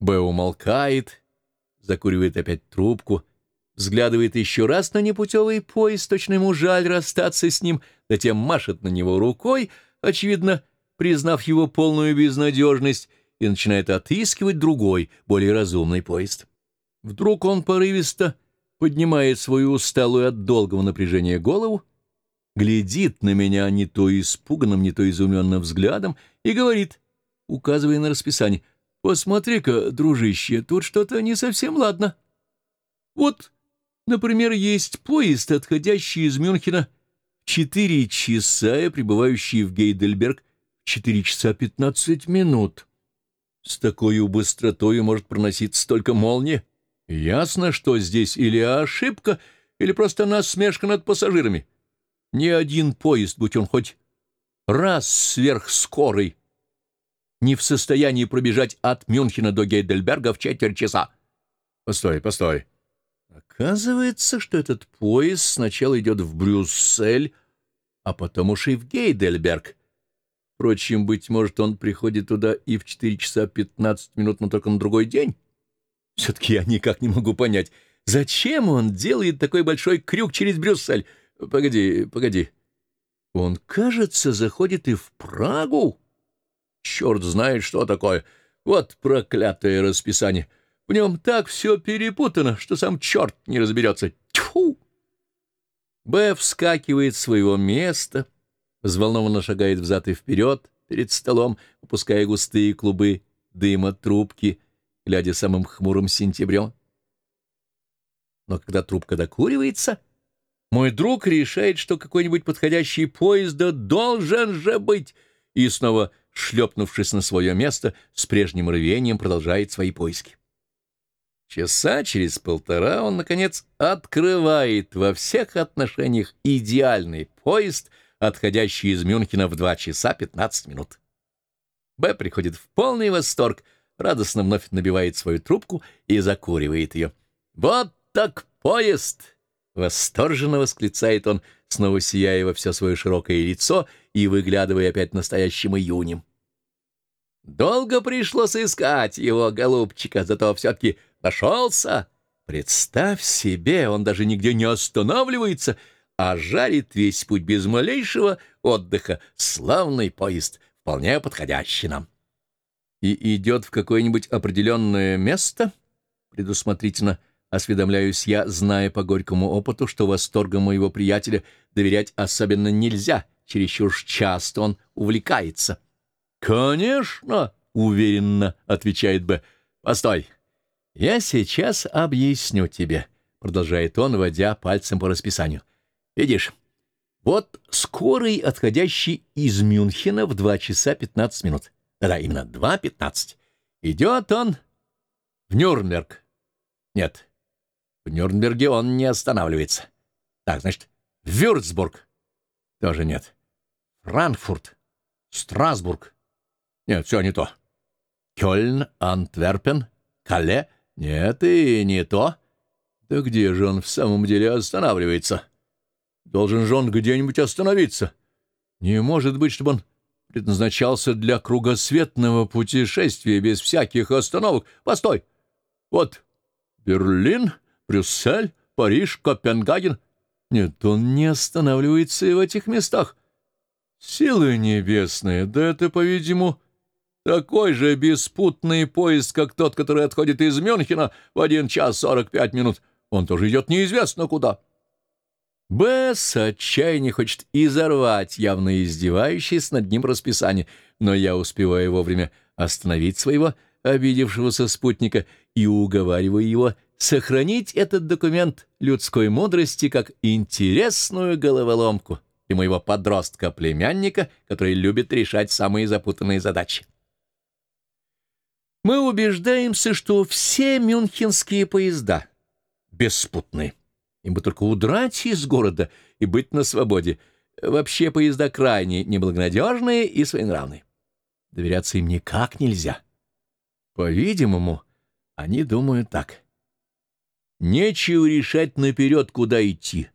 Б умолкает, закуривает опять трубку, взглядывает еще раз на непутевый поезд, точно ему жаль расстаться с ним, затем машет на него рукой, очевидно, признав его полную безнадежность, и начинает отыскивать другой, более разумный поезд. Вдруг он порывисто поднимает свою усталую от долгого напряжения голову, глядит на меня не то испуганным, не то изумленным взглядом и говорит, указывая на расписание, «Посмотри-ка, дружище, тут что-то не совсем ладно. Вот, например, есть поезд, отходящий из Мюнхена четыре часа и прибывающий в Гейдельберг четыре часа пятнадцать минут. С такой быстротой может проноситься столько молнии. Ясно, что здесь или ошибка, или просто насмешка над пассажирами. Ни один поезд, будь он хоть раз сверхскорый, не в состоянии пробежать от Мюнхена до Гейдельберга в четверть часа. Постой, постой. Оказывается, что этот поезд сначала идет в Брюссель, а потом уж и в Гейдельберг. Впрочем, быть может, он приходит туда и в 4 часа 15 минут, но только на другой день. Все-таки я никак не могу понять, зачем он делает такой большой крюк через Брюссель? Погоди, погоди. Он, кажется, заходит и в Прагу. Черт знает, что такое. Вот проклятое расписание. В нем так все перепутано, что сам черт не разберется. Тьфу! Б вскакивает с своего места, взволнованно шагает взад и вперед перед столом, выпуская густые клубы дыма трубки — глядя самым хмурым сентябрем. Но когда трубка докуривается, мой друг решает, что какой-нибудь подходящий поезд должен же быть, и снова, шлепнувшись на свое место, с прежним рвением продолжает свои поиски. Часа через полтора он, наконец, открывает во всех отношениях идеальный поезд, отходящий из Мюнхена в 2 часа 15 минут. Б приходит в полный восторг — радостно вновь набивает свою трубку и закуривает ее. «Вот так поезд!» — восторженно восклицает он, снова сияя во все свое широкое лицо и выглядывая опять настоящим июнем. Долго пришлось искать его, голубчика, зато все-таки нашелся. Представь себе, он даже нигде не останавливается, а жарит весь путь без малейшего отдыха. Славный поезд, вполне подходящий нам и идет в какое-нибудь определенное место? Предусмотрительно осведомляюсь я, зная по горькому опыту, что восторгом моего приятеля доверять особенно нельзя, чересчур часто он увлекается. «Конечно!» — уверенно отвечает Б. «Постой, я сейчас объясню тебе», — продолжает он, водя пальцем по расписанию. «Видишь, вот скорый, отходящий из Мюнхена в 2 часа 15 минут. Да-да, именно 2.15. Идет он в Нюрнберг. Нет, в Нюрнберге он не останавливается. Так, значит, Вюрцбург. Тоже нет. Франкфурт. Страсбург. Нет, все не то. Кёльн, Антверпен, Кале. Нет, и не то. Да где же он в самом деле останавливается? Должен же он где-нибудь остановиться. Не может быть, чтобы он предназначался для кругосветного путешествия без всяких остановок. Постой! Вот Берлин, Брюссель, Париж, Копенгаген. Нет, он не останавливается и в этих местах. Силы небесные, да это, по-видимому, такой же беспутный поезд, как тот, который отходит из Мюнхена в один час сорок пять минут. Он тоже идет неизвестно куда. Б с отчаяния хочет изорвать явно издевающееся над ним расписание, но я успеваю вовремя остановить своего обидевшегося спутника и уговариваю его сохранить этот документ людской мудрости как интересную головоломку и моего подростка-племянника, который любит решать самые запутанные задачи. Мы убеждаемся, что все мюнхенские поезда беспутны. Им бы только удрать из города и быть на свободе. Вообще поезда крайне неблагонадежные и своенравные. Доверяться им никак нельзя. По-видимому, они думают так. Нечего решать наперед, куда идти.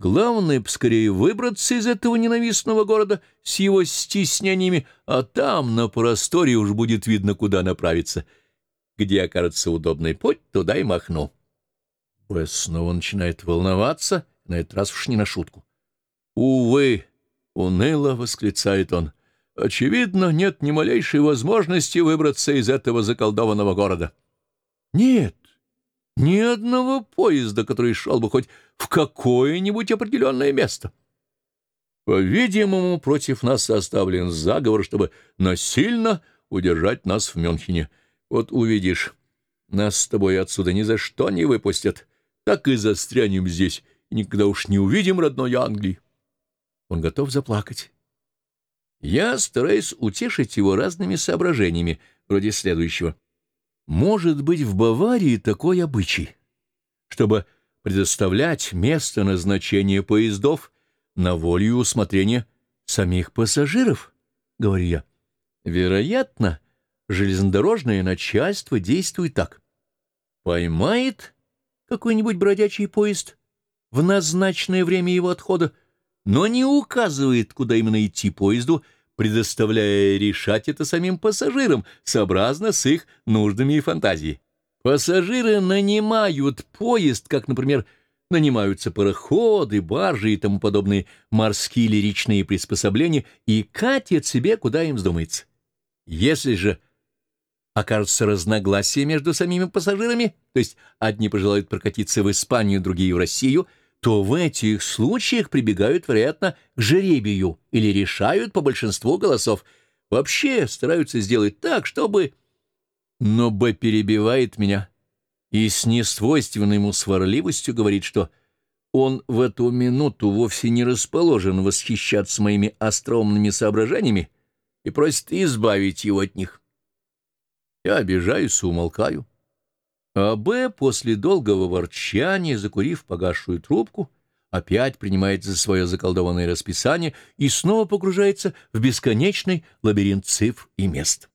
Главное, поскорее выбраться из этого ненавистного города с его стеснениями, а там, на просторе, уж будет видно, куда направиться. где окажется удобный путь, туда и махну. Б снова начинает волноваться, на этот раз уж не на шутку. «Увы!» — уныло восклицает он. «Очевидно, нет ни малейшей возможности выбраться из этого заколдованного города». «Нет, ни одного поезда, который шел бы хоть в какое-нибудь определенное место». По-видимому, против нас составлен заговор, чтобы насильно удержать нас в Мюнхене. Вот увидишь, нас с тобой отсюда ни за что не выпустят. Так и застрянем здесь, и никогда уж не увидим родной Англии. Он готов заплакать. Я стараюсь утешить его разными соображениями, вроде следующего. Может быть, в Баварии такой обычай, чтобы предоставлять место назначения поездов на волю и усмотрение самих пассажиров, — говорю я. Вероятно, железнодорожное начальство действует так. Поймает какой-нибудь бродячий поезд в назначенное время его отхода, но не указывает, куда именно идти поезду, предоставляя решать это самим пассажирам, сообразно с их нуждами и фантазией. Пассажиры нанимают поезд, как, например, нанимаются пароходы, баржи и тому подобные морские или речные приспособления и катят себе, куда им вздумается. Если же окажутся разногласия между самими пассажирами, то есть одни пожелают прокатиться в Испанию, другие — в Россию, то в этих случаях прибегают, вероятно, к жеребию или решают по большинству голосов. Вообще стараются сделать так, чтобы... Но Б перебивает меня и с несвойственной ему сварливостью говорит, что он в эту минуту вовсе не расположен восхищаться моими остроумными соображениями и просит избавить его от них. Я обижаюсь и умолкаю. А Б после долгого ворчания, закурив погасшую трубку, опять принимает за свое заколдованное расписание и снова погружается в бесконечный лабиринт цифр и мест.